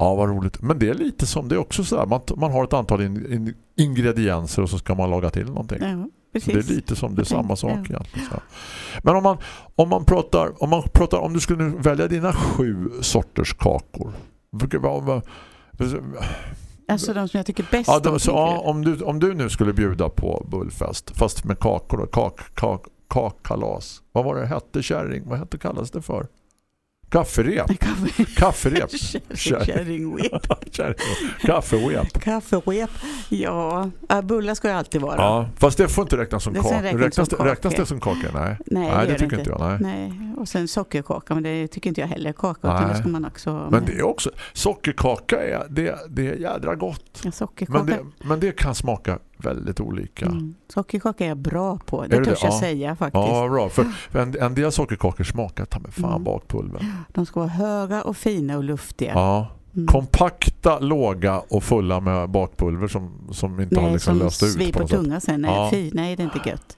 B: Ja, vad roligt. Men det är lite som det är också så här. Man, man har ett antal in, in, ingredienser och så ska man laga till någonting.
C: Ja,
B: det är lite som det är samma sak
C: Ja.
B: Men om man, om man pratar om man pratar om du skulle välja dina sju sorters kakor.
C: Alltså de som jag tycker bäst
B: Ja,
C: om.
B: då, så, ja, om, du, om du nu skulle bjuda på bullfest fast med kakor då, kak, kak, kakkalas. Vad var det hette kärring? Vad hette kallas det för? Kafferep.
C: Kaffe-
B: Kafferep.
C: Kärring- Kärringwep.
B: Kärring. Kafferep.
C: Kaffewep. Ja, ja, bullar ska jag alltid vara.
B: Ja, fast det får inte räknas som kaka.
C: räknas
B: Räknas,
C: som
B: det, räknas
C: kaka.
B: det som kaka? Nej,
C: Nej,
B: Nej
C: det,
B: det tycker inte jag. Nej.
C: Nej. Och sen sockerkaka, men det tycker inte jag heller kaka.
B: Nej.
C: det ska man också
B: Men det är också sockerkaka är det, det är jädra gott.
C: Ja, sockerkaka.
B: Men det, men det kan smaka väldigt olika.
C: Mm. Sockerkaka är jag bra på. Det
B: Är det
C: törs
B: det?
C: jag
B: Ja.
C: säga faktiskt.
B: Ja, bra. För, för en, en del sockerkakor smakar ta med fan
C: Mm.
B: bakpulver.
C: De ska vara höga och fina och luftiga.
B: Ja.
C: Mm.
B: Kompakta, låga och fulla med bakpulver som, som inte har
C: Nej,
B: liksom
C: som
B: löst ut
C: svir
B: på
C: på tunga sen. Nej,
B: Ja.
C: fy, nej, det är inte gött.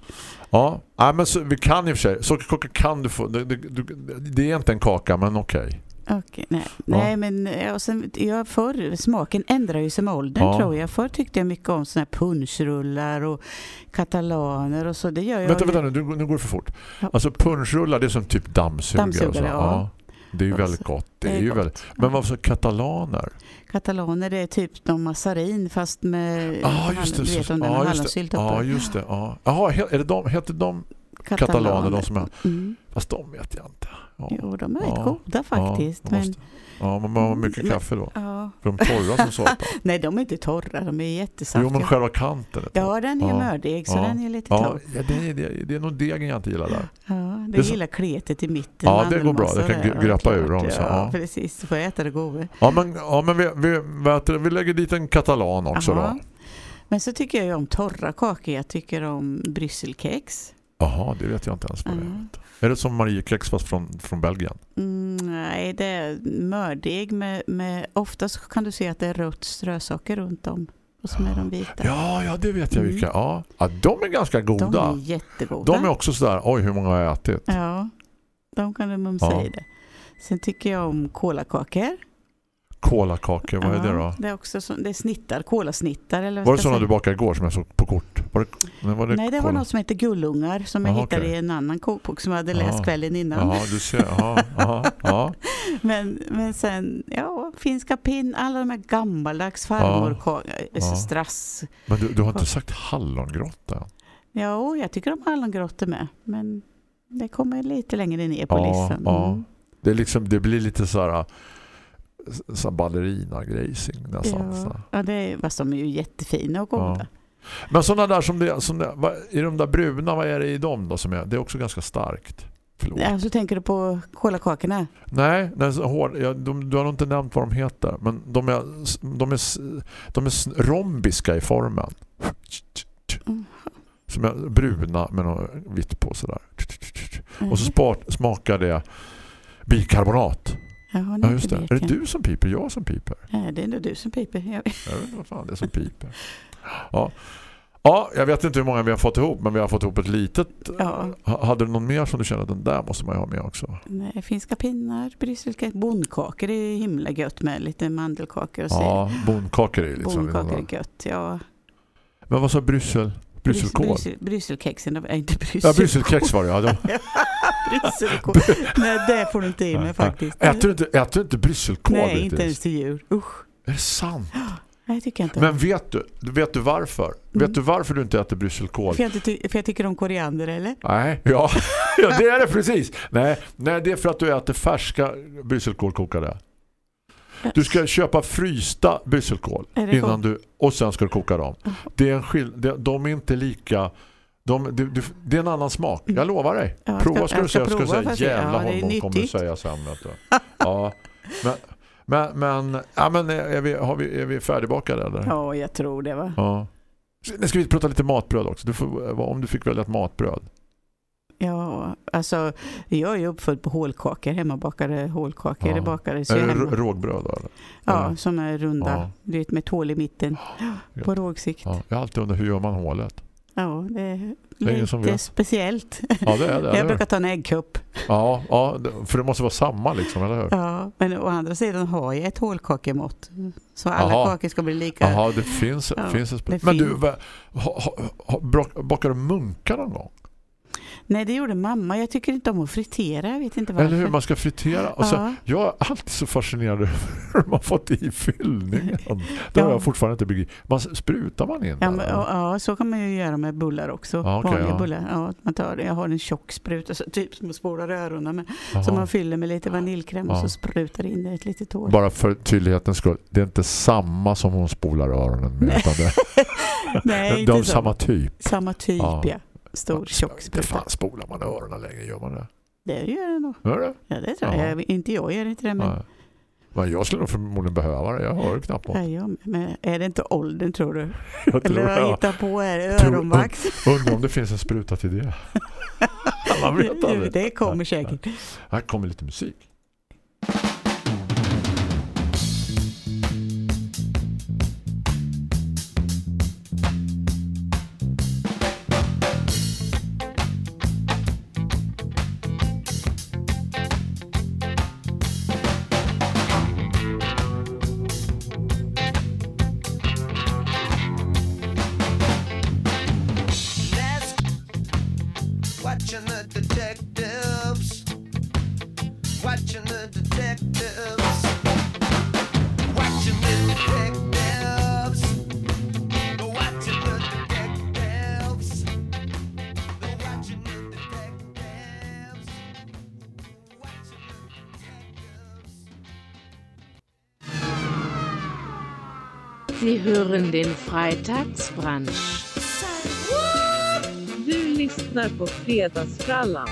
B: Ja, Nej, men så, vi kan i och för sig. Sockerkaka kan du få. Det, det, det är inte en kaka, men okej.
C: Okej, nej. nej, men ja, och sen, jag förr, smaken ändrar ju sig med åldern
B: Ja.
C: tror jag. Förr tyckte jag mycket om såna här punschrullar och katalaner och så. Det gör jag
B: Vänta,
C: nu.
B: vänta nu, du, nu går det för fort.
C: Ja.
B: Alltså punschrullar, det är som typ dammsugare.
C: Dammsugare, ja.
B: Det är ju väldigt gott. Det
C: det
B: är ju
C: gott.
B: väldigt... Men vad så katalaner?
C: Katalaner det är typ de massarin fast med
B: Ja, just det.
C: du vet
B: så-
C: om den
B: ja,
C: har
B: just
C: hallonsylt
B: det.
C: uppe.
B: Ja, just det. Ja. Jaha, är det de, heter de katalaner, de som är...
C: Mm.
B: Fast de vet jag inte. Ja.
C: Jo, de är
B: Ja.
C: rätt goda faktiskt.
B: Ja,
C: men,
B: måste- ja man har mycket
C: Men-
B: kaffe då.
C: ja.
B: För de torra som satan.
C: Nej, de är inte torra. De är jättesaftiga.
B: Jo, men själva kanten.
C: Ja, den är
B: Ja.
C: mördig så
B: Ja.
C: den är lite
B: Ja,
C: torr.
B: ja, det, är, det, är, det är nog degen jag inte gillar där.
C: Ja,
B: Det
C: det gillar kletet i mitten.
B: Ja, det går bra. Det kan
C: där,
B: gr- greppa
C: klart.
B: ur dem, så,
C: Ja,
B: ja.
C: precis. Så får jag äta det goda.
B: Ja, men, ja, men vi, vi, du, vi lägger dit en katalan också
C: Jaha.
B: då.
C: Men så tycker jag om torra kakor. Jag tycker om brysselkex.
B: Jaha, det vet jag inte ens vad det är.
C: Mm.
B: Är det som Mariekex fast från, från Belgien?
C: Mm, nej, det är mördeg med, med... Oftast kan du se att det är rött strösocker runt om. Och som är de vita.
B: Ja, ja, det vet jag
C: Mm.
B: vilka. Ja. ja, de är ganska goda.
C: de är jättegoda.
B: De är också sådär, oj hur många har jag ätit?
C: Ja, de kan du mumsa
B: Ja.
C: i det. Sen tycker jag om kolakakor.
B: Kolakakor, vad är det
C: Ja,
B: då?
C: Det är också så, det är snittar, kolasnittar. Eller
B: Var det
C: jag
B: sådana du bakade igår som jag såg på kort? Var det, var det
C: Nej, det var
B: kola?
C: något som heter gullungar som jag
B: Jaha,
C: hittade
B: okej.
C: i en annan kokbok som jag hade läst
B: Ja.
C: kvällen innan.
B: Jaha, du ser. Jaha, jaha, ja.
C: Men, men sen, ja, finska pinn, alla de här gammaldags farmorkakor,
B: Ja.
C: strass.
B: Men du, du har inte sagt hallongrotta?
C: Ja, jag tycker om hallongrottor med. Men det kommer lite längre ner på
B: Ja,
C: listan.
B: ja.
C: Mm.
B: Det, är liksom, det blir lite så här så här ballerina-gracing nästan. så
C: Ja,
B: här.
C: ja det är, fast de är ju jättefina och goda.
B: Ja. Men sådana där som det, som det vad, i de där bruna, vad är det i dem då som är? Det är också ganska starkt. Förlåt.
C: Ja. så tänker du på kolakakorna?
B: Nej, så hård, ja, de, du har nog inte nämnt vad de heter. Men de är, de är, de är rombiska i formen.
C: Mm.
B: Som är bruna med något vitt på sådär.
C: Mm.
B: Och så spart, smakar det bikarbonat. Ja,
C: nej,
B: just det. Är det du som piper? Jag som piper?
C: Nej, det är nog du som piper. Jag-
B: Jag vet inte vad fan det är som piper. Ja. ja, jag vet inte hur många vi har fått ihop men vi har fått ihop ett litet.
C: Ja.
B: Ha- Hade du någon mer som du kände att den där måste man ju ha med också?
C: Nej, finska pinnar, brysselkex, bondkakor är himla gött med lite mandelkakor och så.
B: Ja, bondkakor är liksom
C: Bondkakor är gött, ja.
B: Men vad sa Bryssel? Brysselkål?
C: Bryssel, brysselkexen, nej inte bryssel.
B: Ja, brysselkex var det. Ja,
C: brysselkål. Nej, det får du inte i mig faktiskt.
B: äter, du inte, äter inte brysselkål?
C: Nej, inte ens till jul. Usch.
B: Är det sant?
C: Nej, tycker inte.
B: Men vet du, vet du varför? Vet du varför du inte äter brysselkål?
C: för, jag inte för jag tycker om koriander, eller?
B: Nej, ja. ja, det är det precis. Nej, nej, det är för att du äter färska brysselkålkokade. Du ska köpa frysta brysselkål innan du och sen ska du koka dem. Det är en skill de är inte lika de, det, det, det är en annan smak. Jag lovar dig.
C: Ja,
B: prova
C: ska-
B: ska, du
C: ska
B: säga. Ska du
C: prova
B: säga
C: att se.
B: jävla
C: Ja, det
B: Holmborg kommer du säga sen. Du. Ja, men, men, men, ja, men är, vi, har vi, är vi färdigbakade eller?
C: Ja, jag tror det va.
B: Ja. Nu ska vi prata lite matbröd också. Du får, om du fick välja ett matbröd.
C: Ja, alltså jag är ju uppfödd på hålkakor, hemmabakade hålkakor.
B: Ja.
C: Det bakade så
B: Är
C: jag
B: det
C: hemma.
B: rå- rågbröd då, eller?
C: Ja, som är runda.
B: Ja.
C: Du vet, med ett hål i mitten. På rågsikt. Ja,
B: jag har alltid undrat hur gör man hålet?
C: Det är
B: Det är
C: lite
B: vet.
C: speciellt.
B: Ja, det är det.
C: Jag brukar ta en äggkupp.
B: Ja, ja, det- för det måste vara samma liksom, eller hur?
C: Ja, men å andra sidan har jag ett hålkakemått. Så alla
B: Jaha.
C: kakor ska bli lika.
B: Jaha, det finns,
C: Ja,
B: finns ett
C: det
B: Men du,
C: finns.
B: va- ha, ha, bakar du munkar någon gång?
C: Nej, det gjorde mamma. Jag tycker inte om att fritera. Jag vet inte varför.
B: Eller hur? Man ska fritera. Och så,
C: Ja.
B: Jag är alltid så fascinerad över hur man fått i fyllningen. Det har
C: Ja.
B: jag fortfarande inte begripit. Man, sprutar man in
C: Ja, men, ja, så kan man ju göra med bullar också.
B: Ja, okej,
C: Vanliga
B: ja.
C: bullar. Ja, man tar, jag har en tjock spruta, så, typ som att spola öronen.
B: Jaha.
C: Som man fyller med lite vaniljkräm och så sprutar in det ett litet hål.
B: Bara för tydlighetens skull. Det är inte samma som hon spolar öronen med. Utan det,
C: Nej,
B: de
C: inte
B: är
C: så.
B: samma typ.
C: Samma typ,
B: Ja.
C: Stor, tjock spruta.
B: fan spolar man öronen längre, gör man det?
C: Det gör det nog.
B: Gör det?
C: Ja, det tror
B: Ja.
C: jag. Inte jag gör inte det, men,
B: Nej. Men jag skulle nog förmodligen behöva det. Jag hör knappt något.
C: ja, jag men är det inte åldern tror du?
B: Jag
C: Eller
B: tror
C: vad jag
B: jag.
C: hittar på
B: Tror-
C: öronvax.
B: Undrar om det finns en spruta till det. Man vet aldrig.
C: det kommer säkert.
B: Här kommer lite musik.
I: The detectives. Watching the detectives. Watching the detectives. Watching the detectives. Watching the detectives. Watching the detectives.
E: Sie hören den Freitagsbrunch. Lyssnar på Fredagsfrallan.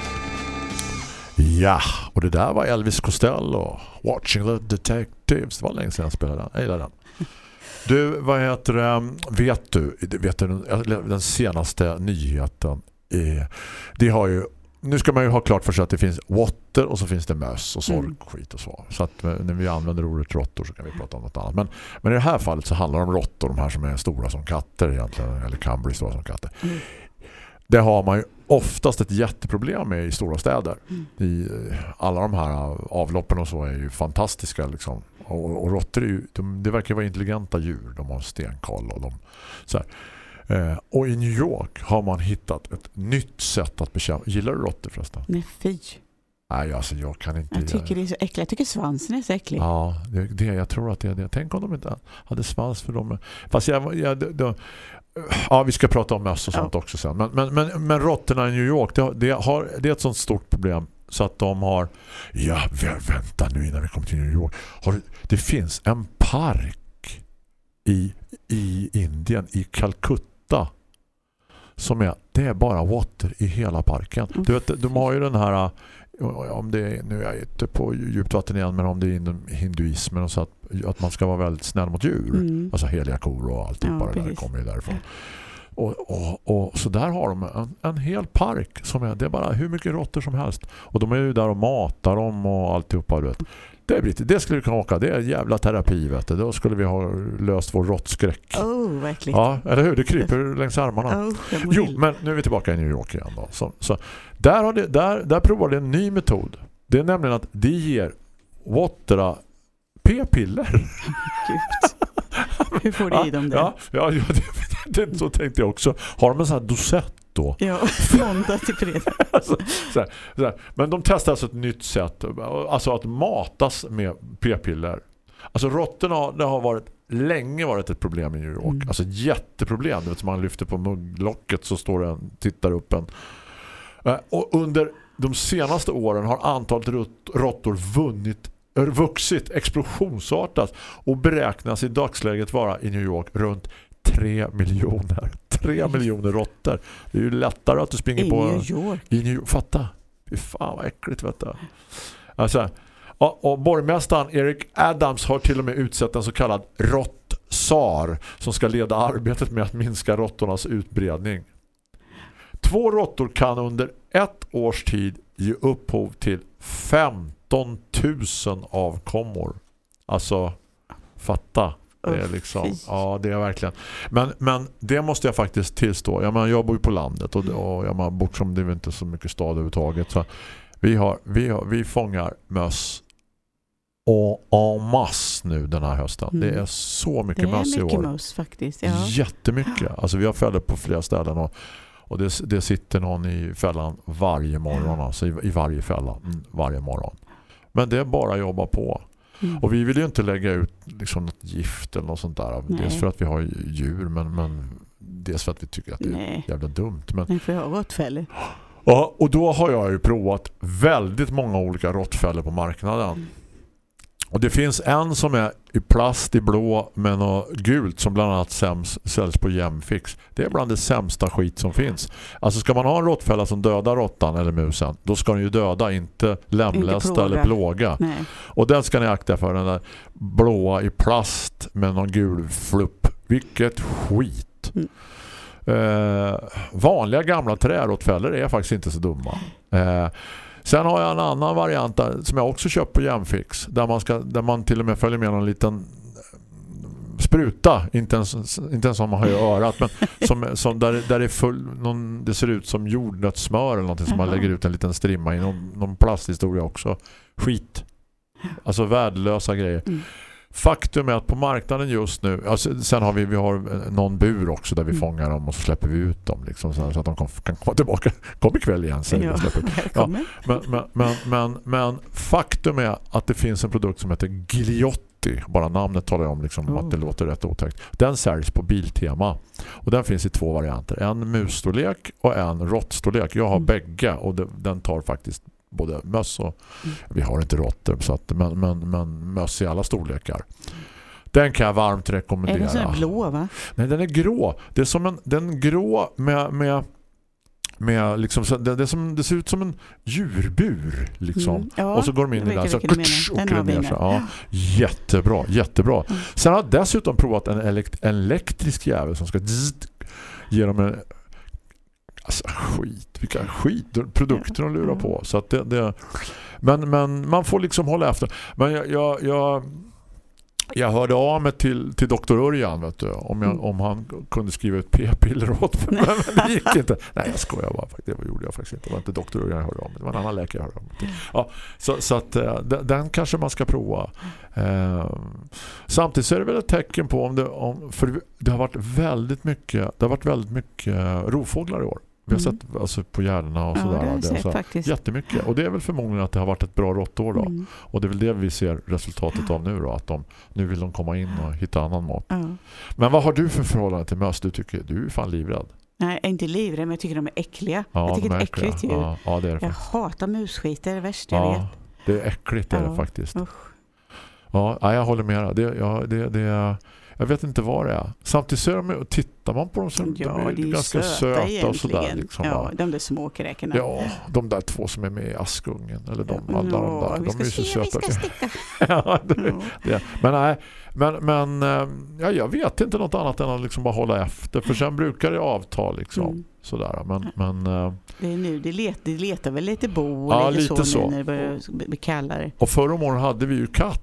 B: Ja, och det där var Elvis Costello. Watching the Detectives. Det var länge sedan jag spelade den. Jag gillar den. Du, vad heter det? Vet du, vet du den, senaste nyheten? Är, det har ju nu ska man ju ha klart för sig att det finns råttor och så finns det möss och sork och skit och så. Så att eh, när vi använder ordet råttor så kan vi prata om något annat. Men, men i det här fallet så handlar det om råttor, de här som är stora som katter egentligen, eller kan bli stora som katter. Det har man ju oftast ett jätteproblem med i stora städer. I, eh, alla de här avloppen och så är ju fantastiska liksom. Och, och råttor är ju, de, det verkar vara intelligenta djur. De har stenkoll och de så här. Eh, och i New York har man hittat ett nytt sätt att bekämpa. Gillar du råttor förresten?
C: Nej, fy.
B: Nej, alltså jag kan inte.
C: Jag tycker det är så äckligt. Jag tycker svansen är så äcklig.
B: Ja, det, det, jag tror att det är det. Tänk om de inte hade svans för dem. Fast jag, jag, det, ja, vi ska prata om möss och sånt också sen. Men, men, men, men råttorna i New York, det, det, har, det är ett sånt stort problem så att de har ja, vä- vänta nu innan vi kommer till New York. Har, det finns en park i, i Indien, i Calcutta som är, det är bara råttor i hela parken. Du vet, de har ju den här om det nu är jag inte på djupt vatten igen men om det är inom hinduismen och så att, att man ska vara väldigt snäll mot djur.
C: Mm.
B: Alltså heliga kor och allt
C: Ja,
B: bara det där
C: precis.
B: kommer ju därifrån. Och, och, och så där har de en, en hel park som är, det är bara hur mycket råttor som helst. Och de är ju där och matar dem och alltihopa. Du vet. Det, är britt, det skulle vi kunna åka. Det är jävla terapi. Vet du. Då skulle vi ha löst vår råttskräck.
C: Oh, äckligt.
B: Ja, eller hur? Det kryper längs armarna.
C: Oh,
B: Jo, men nu är vi tillbaka i New York igen då. Så, så där, har det, där, där provar det en ny metod. Det är nämligen att det ger råttorna p-piller.
C: Hur får du i dem det?
B: Ja, ja, ja det, det, så tänkte jag också. Har de en sån här dosett då?
C: Ja, måndag till fredag.
B: Alltså, så här, så här. Men de testar alltså ett nytt sätt. Alltså att matas med p-piller. Alltså råttorna det har varit länge varit ett problem i New York.
C: Mm.
B: Alltså jätteproblem. Du vet, man lyfter på mugglocket så står det en, tittar upp en. Eh, Och under de senaste åren har antalet råttor vunnit vuxit explosionsartat och beräknas i dagsläget vara i New York runt 3 miljoner. 3 miljoner råttor. Det är ju lättare att du springer
C: I
B: på
C: New York.
B: i New York. Fatta. Fy fan vad äckligt vet du. Alltså, och, och borgmästaren Eric Adams har till och med utsett en så kallad råttsar som ska leda arbetet med att minska råttornas utbredning. Två råttor kan under ett års tid ge upphov till 15 000 avkommor. Alltså, fatta. Det är liksom, ja det är verkligen. Men, men det måste jag faktiskt tillstå. Jag, menar, jag bor ju på landet och, och jag menar, bort som det är inte så mycket stad överhuvudtaget. Så vi, har, vi, har, vi fångar möss och en masse nu den här hösten.
C: Mm.
B: Det är så
C: Det
B: mycket möss
C: är
B: i
C: mycket
B: år.
C: möss faktiskt. Ja.
B: Jättemycket. Alltså vi har fällor på flera ställen och, och det, det sitter någon i fällan varje morgon. Alltså i, i varje fälla. Mm, varje morgon. Men det är bara att jobba på.
C: Mm.
B: Och vi vill ju inte lägga ut liksom något gift eller något sånt där.
C: Nej.
B: Dels för att vi har djur men, men dels för att vi tycker att det är
C: Nej.
B: jävla dumt. Men,
C: Nej, för jag har gått fällor.
B: ja, och då har jag ju provat väldigt många olika råttfällor på marknaden. Och det finns en som är i plast i blå med något gult som bland annat säms, säljs på Jämfix. Det är bland det sämsta skit som finns. Alltså ska man ha en råttfälla som dödar råttan eller musen, då ska den ju döda, inte lemlästa
C: plåga.
B: eller plåga.
C: Nej.
B: Och den ska ni akta för, den där blåa i plast med någon gul flupp. Vilket skit.
C: Mm.
B: Eh, vanliga gamla träråttfällor är faktiskt inte så dumma. Eh, sen har jag en annan variant där, som jag också köpt på Jämfix. Där man, ska, där man till och med följer med någon liten eh, spruta. Inte ens, inte ens som man har i örat. Men som, som där, där är full, någon, det ser ut som jordnötssmör eller någonting som man lägger ut en liten strimma i. Någon, någon plasthistoria också. Skit. Alltså värdelösa grejer.
C: Mm.
B: Faktum är att på marknaden just nu, alltså, sen har vi, vi har eh, någon bur också där vi
C: Mm.
B: fångar dem och så släpper vi ut dem liksom, så, att de kan, kan komma tillbaka. Kom ikväll igen säger
C: Ja, välkommen.
B: Men, men, men, men, men faktum är att det finns en produkt som heter Gliotti. Bara namnet talar om liksom
C: Oh.
B: att det låter rätt otäckt. Den säljs på Biltema. Och den finns i två varianter. En musstorlek och en råttstorlek. Jag har
C: Mm.
B: bägge och det, den tar faktiskt både möss och
C: Mm.
B: vi har inte råttor så att, men, men, men möss i alla storlekar. Den kan jag varmt
C: Är
B: rekommendera.
C: den sån blå va?
B: Nej, den är grå. Det är som en den grå med med med liksom det, det, är som, det ser ut som en djurbur liksom.
C: Mm, ja,
B: och så går de in i den så kutsch, åker
C: Den
B: ner sig. Ja, jättebra, jättebra.
C: Mm.
B: Sen har jag dessutom provat en elekt, elektrisk jävel som ska zzzt, ge dem en alltså skit, vilka skit produkter de lurar på. Så att det, det, men, men man får liksom hålla efter. Men jag, jag, jag jag hörde av mig till, till doktor Örjan vet du, om, jag,
C: Mm.
B: om han kunde skriva ut p-piller åt mig. Men det gick inte. Nej, jag skojar bara. Det gjorde jag faktiskt inte. Det var inte doktor Örjan jag hörde av mig. Det var en annan läkare jag hörde till. Ja, så, så att eh, den, kanske man ska prova. Eh, samtidigt så är det väl ett tecken på om det, om, för det har varit väldigt mycket det har varit väldigt mycket rovfåglar i år. Vi har
C: Mm.
B: sett alltså, på gärderna och
C: Ja,
B: sådär.
C: det har sett
B: så-
C: faktiskt.
B: Jättemycket. Och det är väl förmodligen att det har varit ett bra råttår då.
C: Mm.
B: Och det är väl det vi ser resultatet av nu då. Att de, nu vill de komma in och hitta annan mat.
C: Ja.
B: Men vad har du för förhållande till möss? Du tycker du är fan livrädd.
C: Nej, inte livrädd men jag tycker de är äckliga.
B: Ja,
C: jag tycker
B: de
C: är
B: äckliga.
C: äckligt djur.
B: Ja, ja, det är det
C: Jag
B: faktiskt.
C: hatar musskit, det är det värsta jag
B: Ja,
C: vet.
B: det är äckligt det är det faktiskt.
C: usch.
B: Ja, ja, jag håller med. Det, ja, det, det, jag vet inte vad det är. Samtidigt så är de, tittar man på dem så
C: Ja,
B: de är,
C: de
B: ganska
C: söta,
B: söta, och sådär. Liksom,
C: ja, de där små kräkorna.
B: ja, de där två som är med i Askungen. Eller de,
C: Ja,
B: alla de där. De är ju så
C: vi
B: söta.
C: ska sticka.
B: ja, det, det. Men nej, men, men eh, ja, jag vet inte något annat än att liksom bara hålla efter. För sen brukar det avta liksom.
C: Mm.
B: Sådär. Men, men, eh,
C: Det är nu, det, let, det letar väl lite bo och
B: Ja,
C: lite,
B: lite
C: så,
B: så.
C: när det börjar bli kallare.
B: och förra om åren hade vi ju katt.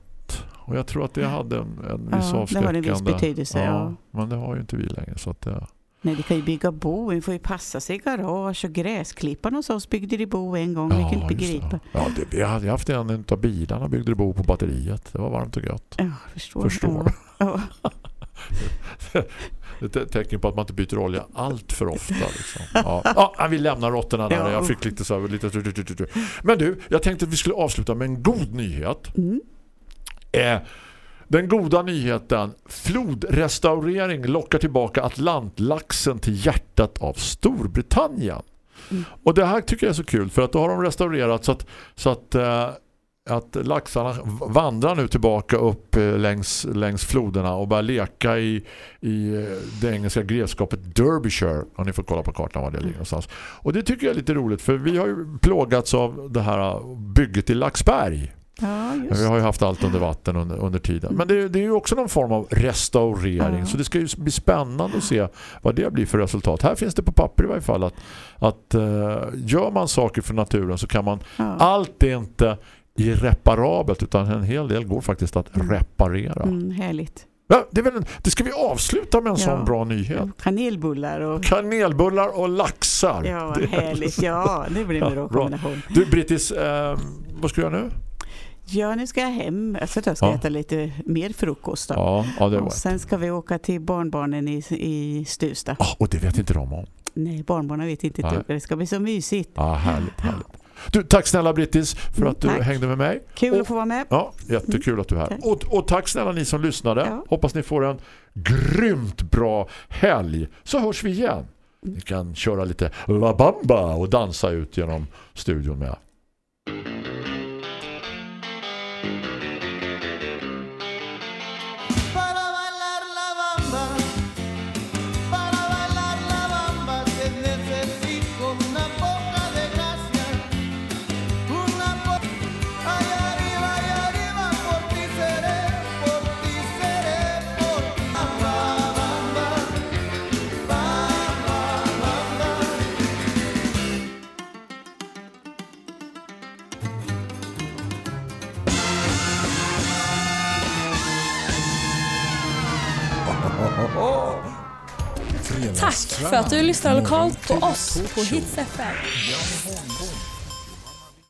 B: Och jag tror att det hade en, en
C: Ja,
B: viss
C: det har
B: avskräckande.
C: en viss betydelse, ja.
B: Men det har ju inte vi längre. Så att, eh,
C: Nej, det kan ju bygga bo. Vi får ju passa sig i garage och gräsklippan hos oss byggde de bo en gång. vi kan inte
B: det.
C: begripa.
B: Ja, det, vi hade haft en av bilarna byggde det bo på batteriet. Det var varmt och gött.
C: Ja, förstår.
B: Förstår.
C: Ja. Ja.
B: Det är ett tecken på att man inte byter olja allt för ofta. Liksom. Ja. Ja, vi lämnar råttorna där.
C: Ja.
B: Jag fick lite så här, lite... Men du, jag tänkte att vi skulle avsluta med en god nyhet.
C: Mm.
B: Eh, den goda nyheten flodrestaurering lockar tillbaka Atlantlaxen till hjärtat av Storbritannien.
C: Mm.
B: Och det här tycker jag är så kul för att då har de restaurerat så att, så att, eh, att laxarna vandrar nu tillbaka upp eh, längs, längs floderna och börjar leka i, i eh, det engelska grevskapet Derbyshire. Och ni får kolla på kartan var det ligger någonstans. Och det tycker jag är lite roligt för vi har ju plågats av det här bygget i Laxberg.
C: Ja,
B: Vi har ju haft allt under vatten under, under tiden. Men det, det är ju också någon form av restaurering.
C: Ja.
B: Så det ska ju bli spännande att se vad det blir för resultat. Här finns det på papper i varje fall att, att eh, gör man saker för naturen så kan man...
C: ja.
B: Allt är inte irreparabelt utan en hel del går faktiskt att reparera.
C: Mm, härligt.
B: Ja, det, en, det ska vi avsluta med en
C: Ja.
B: sån bra nyhet.
C: Kanelbullar och...
B: Kanelbullar och laxar.
C: Ja,
B: Det är-
C: härligt. Ja, det blir en bra
B: bra.
C: kombination.
B: Du Brittis, eh, vad ska du göra nu?
C: Ja, nu ska jag hem. Alltså, jag ska
B: Ja.
C: äta lite mer frukost. Då.
B: Ja, ja det var
C: och sen ska vi åka till barnbarnen i, i Stuvsta.
B: Ah, och det vet inte de om.
C: Nej, barnbarnen vet inte
B: Nej.
C: dugg. Det ska bli så mysigt.
B: Ja, härligt, härligt. Du, tack snälla Brittis för
C: Mm,
B: att du
C: tack.
B: hängde med mig.
C: Kul
B: Och-
C: att få vara med.
B: Ja, jättekul att du är här.
C: Tack.
B: Och, och tack snälla ni som lyssnade.
C: Ja.
B: Hoppas ni får en grymt bra helg. Så hörs vi igen. Ni kan köra lite La Bamba och dansa ut genom studion med.
J: Tack för att du lyssnar lokalt på oss på Hits FM.